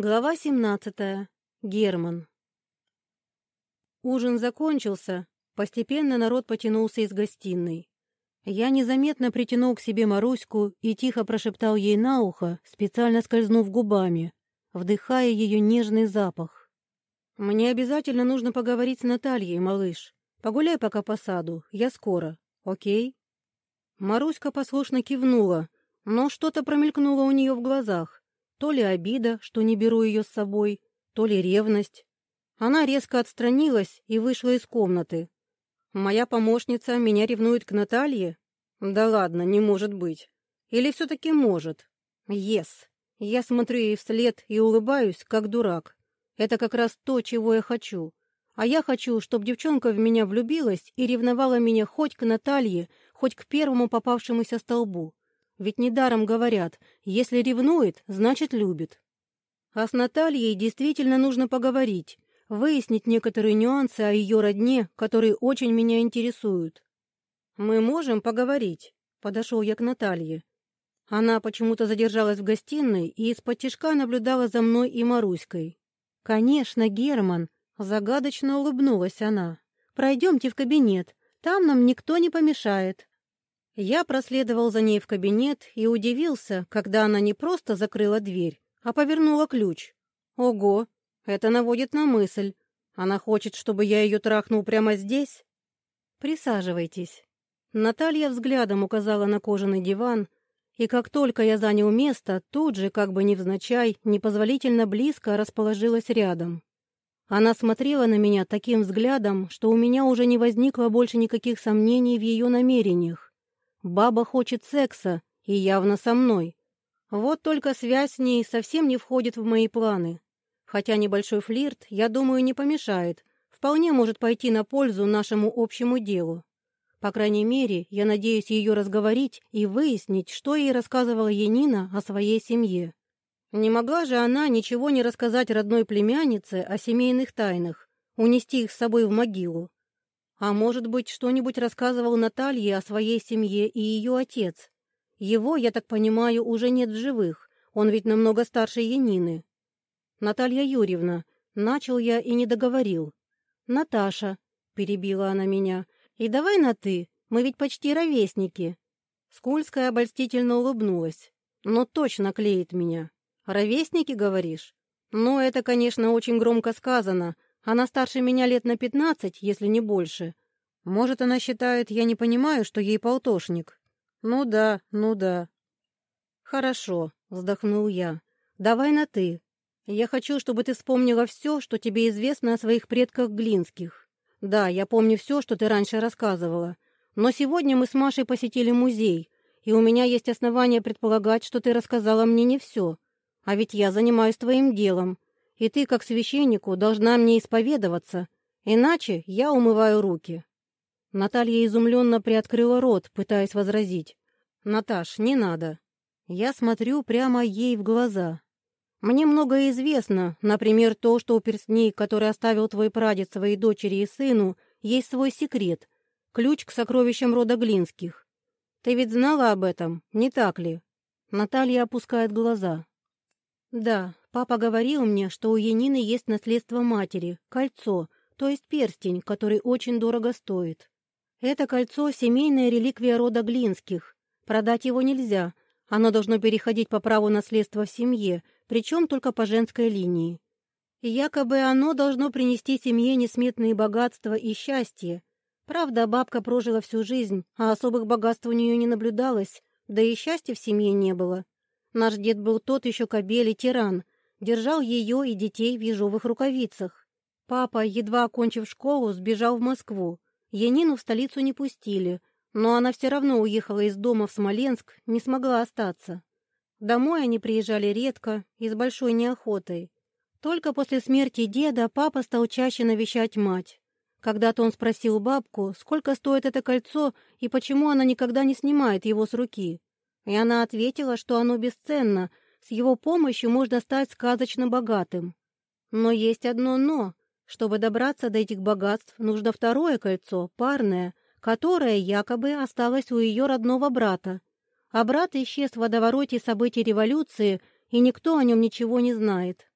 Глава 17. Герман. Ужин закончился, постепенно народ потянулся из гостиной. Я незаметно притянул к себе Маруську и тихо прошептал ей на ухо, специально скользнув губами, вдыхая ее нежный запах. «Мне обязательно нужно поговорить с Натальей, малыш. Погуляй пока по саду, я скоро, окей?» Маруська послушно кивнула, но что-то промелькнуло у нее в глазах. То ли обида, что не беру ее с собой, то ли ревность. Она резко отстранилась и вышла из комнаты. Моя помощница меня ревнует к Наталье? Да ладно, не может быть. Или все-таки может? Ес. Я смотрю ей вслед и улыбаюсь, как дурак. Это как раз то, чего я хочу. А я хочу, чтобы девчонка в меня влюбилась и ревновала меня хоть к Наталье, хоть к первому попавшемуся столбу. Ведь недаром говорят, если ревнует, значит любит. А с Натальей действительно нужно поговорить, выяснить некоторые нюансы о ее родне, которые очень меня интересуют. «Мы можем поговорить», — подошел я к Наталье. Она почему-то задержалась в гостиной и из-под тишка наблюдала за мной и Маруськой. «Конечно, Герман», — загадочно улыбнулась она. «Пройдемте в кабинет, там нам никто не помешает». Я проследовал за ней в кабинет и удивился, когда она не просто закрыла дверь, а повернула ключ. Ого, это наводит на мысль. Она хочет, чтобы я ее трахнул прямо здесь? Присаживайтесь. Наталья взглядом указала на кожаный диван, и как только я занял место, тут же, как бы невзначай, непозволительно близко расположилась рядом. Она смотрела на меня таким взглядом, что у меня уже не возникло больше никаких сомнений в ее намерениях. Баба хочет секса, и явно со мной. Вот только связь с ней совсем не входит в мои планы. Хотя небольшой флирт, я думаю, не помешает. Вполне может пойти на пользу нашему общему делу. По крайней мере, я надеюсь ее разговорить и выяснить, что ей рассказывала Янина о своей семье. Не могла же она ничего не рассказать родной племяннице о семейных тайнах, унести их с собой в могилу. А может быть, что-нибудь рассказывал Наталье о своей семье и ее отец? Его, я так понимаю, уже нет в живых, он ведь намного старше Янины. Наталья Юрьевна, начал я и не договорил. Наташа, перебила она меня, и давай на «ты», мы ведь почти ровесники. Скульская обольстительно улыбнулась. Но точно клеит меня. Ровесники, говоришь? Ну, это, конечно, очень громко сказано, она старше меня лет на пятнадцать, если не больше. Может, она считает, я не понимаю, что ей полтошник. Ну да, ну да. Хорошо, вздохнул я. Давай на «ты». Я хочу, чтобы ты вспомнила все, что тебе известно о своих предках Глинских. Да, я помню все, что ты раньше рассказывала. Но сегодня мы с Машей посетили музей, и у меня есть основания предполагать, что ты рассказала мне не все. А ведь я занимаюсь твоим делом, и ты, как священнику, должна мне исповедоваться, иначе я умываю руки». Наталья изумленно приоткрыла рот, пытаясь возразить. «Наташ, не надо. Я смотрю прямо ей в глаза. Мне многое известно, например, то, что у перстней, который оставил твой прадед своей дочери и сыну, есть свой секрет, ключ к сокровищам рода Глинских. Ты ведь знала об этом, не так ли?» Наталья опускает глаза. «Да, Папа говорил мне, что у Янины есть наследство матери, кольцо, то есть перстень, который очень дорого стоит. Это кольцо — семейная реликвия рода Глинских. Продать его нельзя, оно должно переходить по праву наследства в семье, причем только по женской линии. И якобы оно должно принести семье несметные богатства и счастье. Правда, бабка прожила всю жизнь, а особых богатств у нее не наблюдалось, да и счастья в семье не было. Наш дед был тот еще кобель и тиран — держал ее и детей в ежовых рукавицах. Папа, едва окончив школу, сбежал в Москву. Янину в столицу не пустили, но она все равно уехала из дома в Смоленск, не смогла остаться. Домой они приезжали редко и с большой неохотой. Только после смерти деда папа стал чаще навещать мать. Когда-то он спросил бабку, сколько стоит это кольцо и почему она никогда не снимает его с руки. И она ответила, что оно бесценно, с его помощью можно стать сказочно богатым. Но есть одно «но». Чтобы добраться до этих богатств, нужно второе кольцо, парное, которое якобы осталось у ее родного брата. А брат исчез в водовороте событий революции, и никто о нем ничего не знает.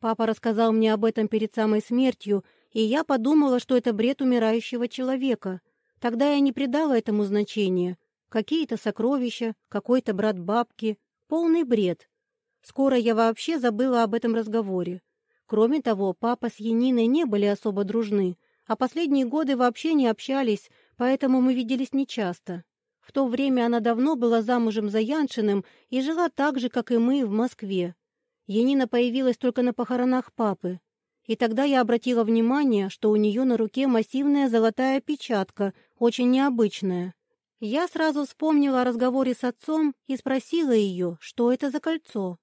Папа рассказал мне об этом перед самой смертью, и я подумала, что это бред умирающего человека. Тогда я не придала этому значения. Какие-то сокровища, какой-то брат бабки. Полный бред. Скоро я вообще забыла об этом разговоре. Кроме того, папа с Яниной не были особо дружны, а последние годы вообще не общались, поэтому мы виделись нечасто. В то время она давно была замужем за Яншиным и жила так же, как и мы, в Москве. Янина появилась только на похоронах папы. И тогда я обратила внимание, что у нее на руке массивная золотая печатка, очень необычная. Я сразу вспомнила о разговоре с отцом и спросила ее, что это за кольцо.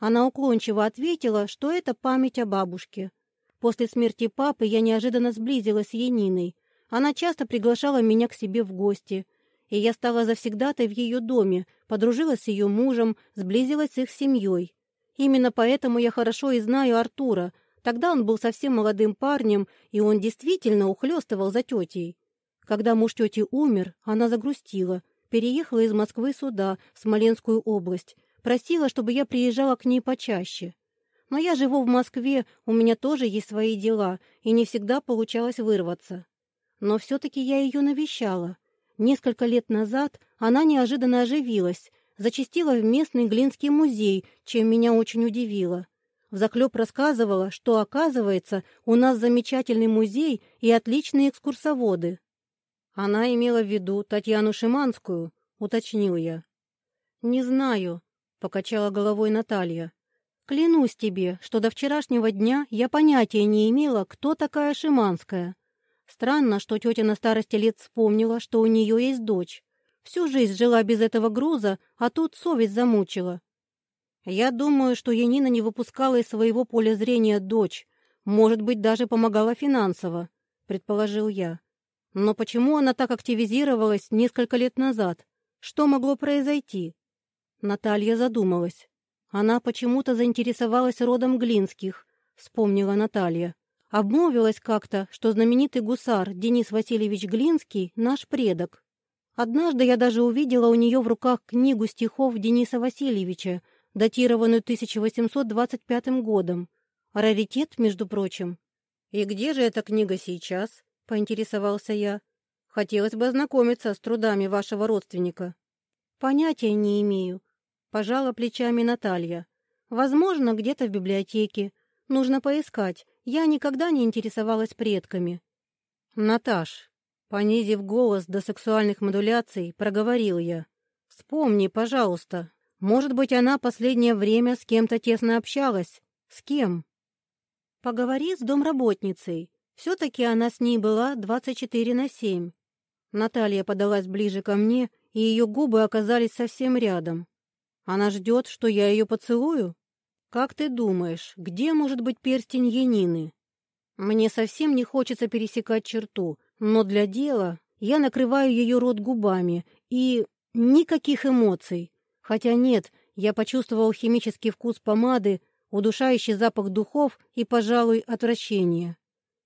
Она уклончиво ответила, что это память о бабушке. После смерти папы я неожиданно сблизилась с Яниной. Она часто приглашала меня к себе в гости, и я стала завсегдатой в ее доме, подружилась с ее мужем, сблизилась с их семьей. Именно поэтому я хорошо и знаю Артура. Тогда он был совсем молодым парнем, и он действительно ухлёстывал за тетей. Когда муж тети умер, она загрустила, переехала из Москвы сюда, в Смоленскую область, просила, чтобы я приезжала к ней почаще. Но я живу в Москве, у меня тоже есть свои дела, и не всегда получалось вырваться. Но все-таки я ее навещала. Несколько лет назад она неожиданно оживилась, зачастила в местный Глинский музей, чем меня очень удивило. В заклеп рассказывала, что, оказывается, у нас замечательный музей и отличные экскурсоводы. Она имела в виду Татьяну Шиманскую, уточнил я. «Не знаю», — покачала головой Наталья. «Клянусь тебе, что до вчерашнего дня я понятия не имела, кто такая Шиманская. Странно, что тетя на старости лет вспомнила, что у нее есть дочь. Всю жизнь жила без этого груза, а тут совесть замучила. Я думаю, что Янина не выпускала из своего поля зрения дочь, может быть, даже помогала финансово, предположил я. Но почему она так активизировалась несколько лет назад? Что могло произойти? Наталья задумалась. Она почему-то заинтересовалась родом Глинских, вспомнила Наталья. Обмолвилась как-то, что знаменитый гусар Денис Васильевич Глинский — наш предок. Однажды я даже увидела у нее в руках книгу стихов Дениса Васильевича, датированную 1825 годом. Раритет, между прочим. «И где же эта книга сейчас?» — поинтересовался я. «Хотелось бы ознакомиться с трудами вашего родственника». «Понятия не имею», — пожала плечами Наталья. «Возможно, где-то в библиотеке. Нужно поискать. Я никогда не интересовалась предками». «Наташ, Понизив голос до сексуальных модуляций, проговорил я. «Вспомни, пожалуйста. Может быть, она последнее время с кем-то тесно общалась? С кем?» «Поговори с домработницей. Все-таки она с ней была 24 на 7». Наталья подалась ближе ко мне, и ее губы оказались совсем рядом. «Она ждет, что я ее поцелую? Как ты думаешь, где может быть перстень Янины?» «Мне совсем не хочется пересекать черту», но для дела я накрываю ее рот губами и... никаких эмоций. Хотя нет, я почувствовал химический вкус помады, удушающий запах духов и, пожалуй, отвращение.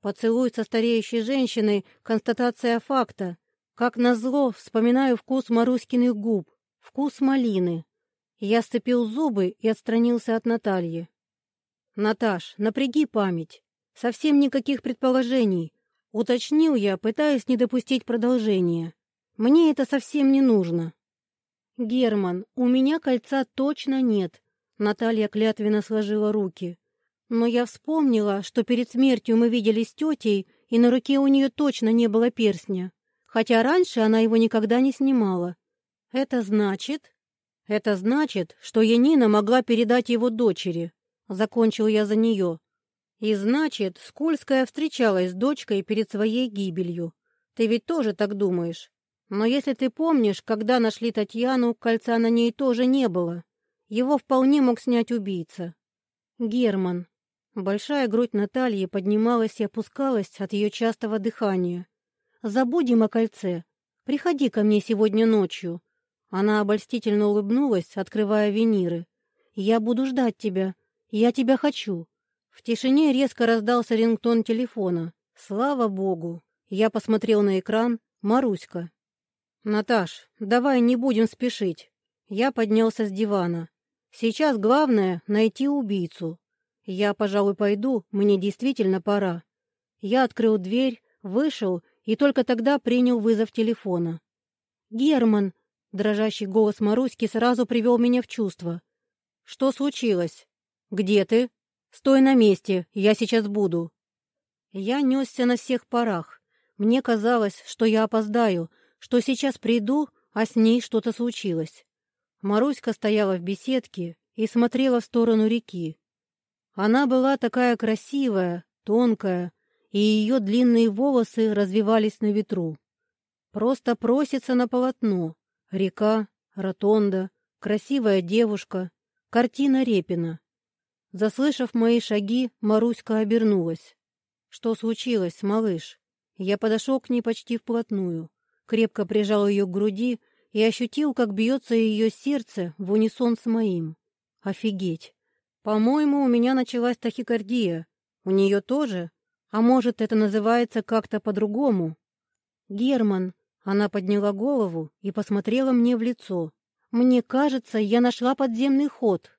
Поцелуй со стареющей женщиной — констатация факта. Как назло, вспоминаю вкус Маруськиных губ, вкус малины. Я сцепил зубы и отстранился от Натальи. «Наташ, напряги память. Совсем никаких предположений. Уточнил я, пытаясь не допустить продолжения. Мне это совсем не нужно. Герман, у меня кольца точно нет. Наталья клятвенно сложила руки. Но я вспомнила, что перед смертью мы виделись с тетей, и на руке у нее точно не было перстня. Хотя раньше она его никогда не снимала. Это значит... Это значит, что Янина могла передать его дочери. Закончил я за нее. И значит, Скользкая встречалась с дочкой перед своей гибелью. Ты ведь тоже так думаешь? Но если ты помнишь, когда нашли Татьяну, кольца на ней тоже не было. Его вполне мог снять убийца. Герман. Большая грудь Натальи поднималась и опускалась от ее частого дыхания. Забудем о кольце. Приходи ко мне сегодня ночью. Она обольстительно улыбнулась, открывая виниры. Я буду ждать тебя. Я тебя хочу. В тишине резко раздался рингтон телефона. Слава богу! Я посмотрел на экран. Маруська. «Наташ, давай не будем спешить». Я поднялся с дивана. «Сейчас главное — найти убийцу. Я, пожалуй, пойду, мне действительно пора. Я открыл дверь, вышел и только тогда принял вызов телефона. «Герман!» — дрожащий голос Маруськи сразу привел меня в чувство. «Что случилось? Где ты? Стой на месте, я сейчас буду». Я несся на всех парах. Мне казалось, что я опоздаю, что сейчас приду, а с ней что-то случилось. Маруська стояла в беседке и смотрела в сторону реки. Она была такая красивая, тонкая, и ее длинные волосы развивались на ветру. Просто просится на полотно. Река, ротонда, красивая девушка, картина Репина. Заслышав мои шаги, Маруська обернулась. «Что случилось, малыш?» Я подошел к ней почти вплотную, крепко прижал ее к груди и ощутил, как бьется ее сердце в унисон с моим. Офигеть! По-моему, у меня началась тахикардия. У нее тоже? А может, это называется как-то по-другому? Герман, она подняла голову и посмотрела мне в лицо. Мне кажется, я нашла подземный ход.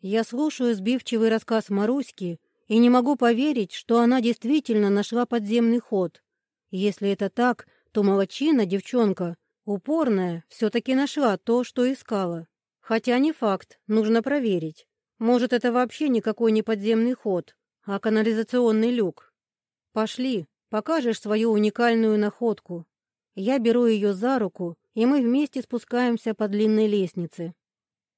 Я слушаю сбивчивый рассказ Маруськи и не могу поверить, что она действительно нашла подземный ход. Если это так, то молочина, девчонка, упорная, все-таки нашла то, что искала. Хотя не факт, нужно проверить. Может, это вообще никакой не подземный ход, а канализационный люк. Пошли, покажешь свою уникальную находку. Я беру ее за руку, и мы вместе спускаемся по длинной лестнице.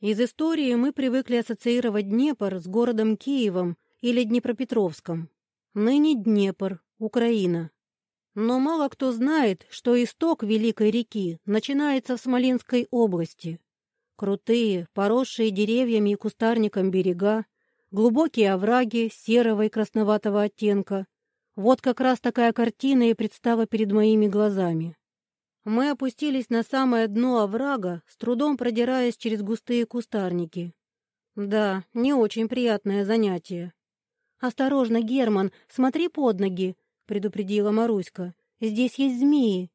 Из истории мы привыкли ассоциировать Днепр с городом Киевом или Днепропетровском. Ныне Днепр, Украина. Но мало кто знает, что исток Великой реки начинается в Смоленской области. Крутые, поросшие деревьями и кустарником берега, глубокие овраги серого и красноватого оттенка. Вот как раз такая картина и предстала перед моими глазами. Мы опустились на самое дно оврага, с трудом продираясь через густые кустарники. Да, не очень приятное занятие. «Осторожно, Герман, смотри под ноги!» — предупредила Маруська. «Здесь есть змеи».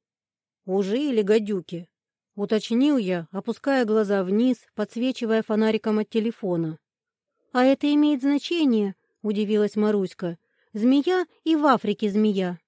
«Уже или гадюки?» — уточнил я, опуская глаза вниз, подсвечивая фонариком от телефона. «А это имеет значение?» — удивилась Маруська. «Змея и в Африке змея».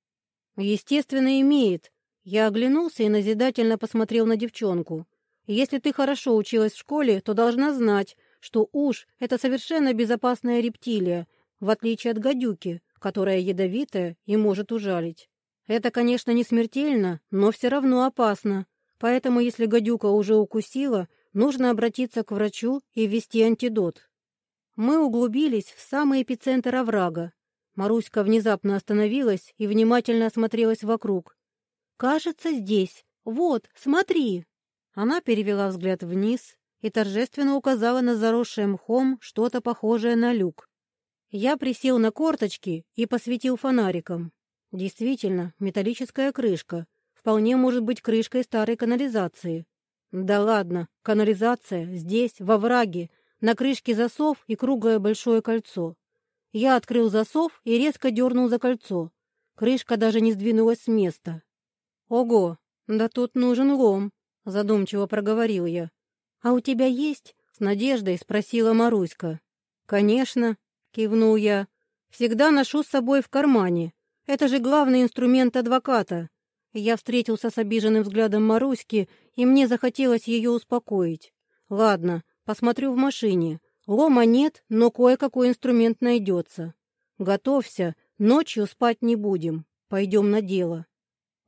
«Естественно, имеет», я оглянулся и назидательно посмотрел на девчонку. «Если ты хорошо училась в школе, то должна знать, что уж — это совершенно безопасная рептилия, в отличие от гадюки, которая ядовитая и может ужалить. Это, конечно, не смертельно, но все равно опасно. Поэтому, если гадюка уже укусила, нужно обратиться к врачу и ввести антидот. Мы углубились в самый эпицентр оврага. Маруська внезапно остановилась и внимательно осмотрелась вокруг. «Кажется, здесь. Вот, смотри!» Она перевела взгляд вниз и торжественно указала на заросшее мхом что-то похожее на люк. Я присел на корточки и посветил фонариком. Действительно, металлическая крышка. Вполне может быть крышкой старой канализации. Да ладно, канализация здесь, во враге, на крышке засов и круглое большое кольцо. Я открыл засов и резко дернул за кольцо. Крышка даже не сдвинулась с места. «Ого, да тут нужен лом», — задумчиво проговорил я. «А у тебя есть?» — с надеждой спросила Маруська. «Конечно», — кивнул я. «Всегда ношу с собой в кармане. Это же главный инструмент адвоката». Я встретился с обиженным взглядом Маруськи, и мне захотелось ее успокоить. «Ладно, посмотрю в машине. Лома нет, но кое-какой инструмент найдется. Готовься, ночью спать не будем. Пойдем на дело».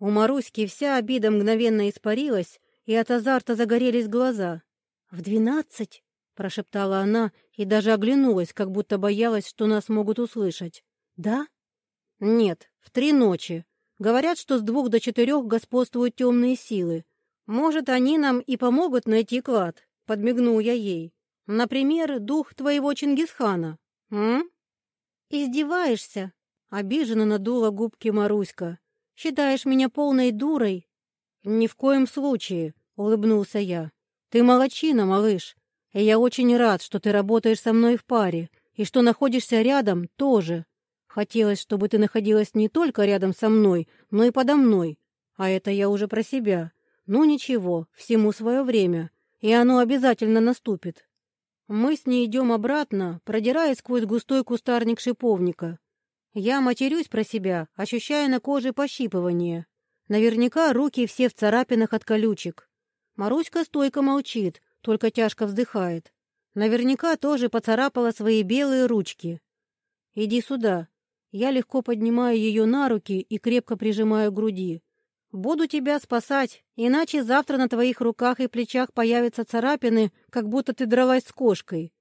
У Маруськи вся обида мгновенно испарилась, и от азарта загорелись глаза. «В двенадцать?» — прошептала она и даже оглянулась, как будто боялась, что нас могут услышать. «Да?» «Нет, в три ночи. Говорят, что с двух до четырех господствуют темные силы. Может, они нам и помогут найти клад», — подмигнул я ей. «Например, дух твоего Чингисхана». «М?» «Издеваешься?» — обиженно надула губки Маруська. Считаешь меня полной дурой?» «Ни в коем случае», — улыбнулся я. «Ты молочина, малыш, и я очень рад, что ты работаешь со мной в паре, и что находишься рядом тоже. Хотелось, чтобы ты находилась не только рядом со мной, но и подо мной. А это я уже про себя. Ну ничего, всему свое время, и оно обязательно наступит». Мы с ней идем обратно, продираясь сквозь густой кустарник шиповника. Я матерюсь про себя, ощущая на коже пощипывание. Наверняка руки все в царапинах от колючек. Маруська стойко молчит, только тяжко вздыхает. Наверняка тоже поцарапала свои белые ручки. «Иди сюда». Я легко поднимаю ее на руки и крепко прижимаю к груди. «Буду тебя спасать, иначе завтра на твоих руках и плечах появятся царапины, как будто ты дралась с кошкой».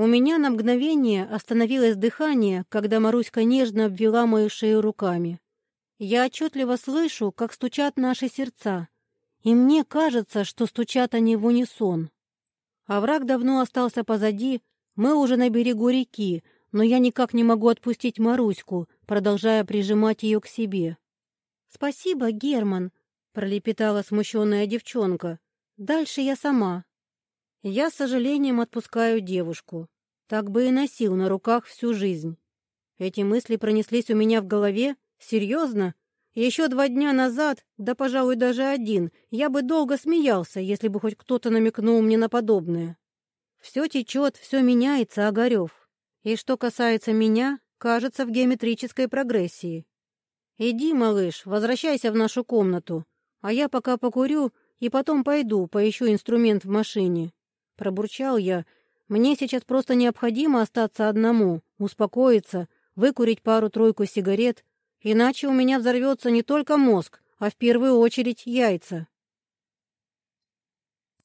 У меня на мгновение остановилось дыхание, когда Маруська нежно обвела мою шею руками. Я отчетливо слышу, как стучат наши сердца, и мне кажется, что стучат они в унисон. Овраг давно остался позади, мы уже на берегу реки, но я никак не могу отпустить Маруську, продолжая прижимать ее к себе. «Спасибо, Герман», — пролепетала смущенная девчонка. «Дальше я сама». Я с сожалением отпускаю девушку. Так бы и носил на руках всю жизнь. Эти мысли пронеслись у меня в голове. Серьезно? Еще два дня назад, да, пожалуй, даже один, я бы долго смеялся, если бы хоть кто-то намекнул мне на подобное. Все течет, все меняется, Огарев. И что касается меня, кажется, в геометрической прогрессии. Иди, малыш, возвращайся в нашу комнату, а я пока покурю и потом пойду, поищу инструмент в машине. Пробурчал я. Мне сейчас просто необходимо остаться одному, успокоиться, выкурить пару-тройку сигарет Иначе у меня взорвется не только мозг, а в первую очередь яйца.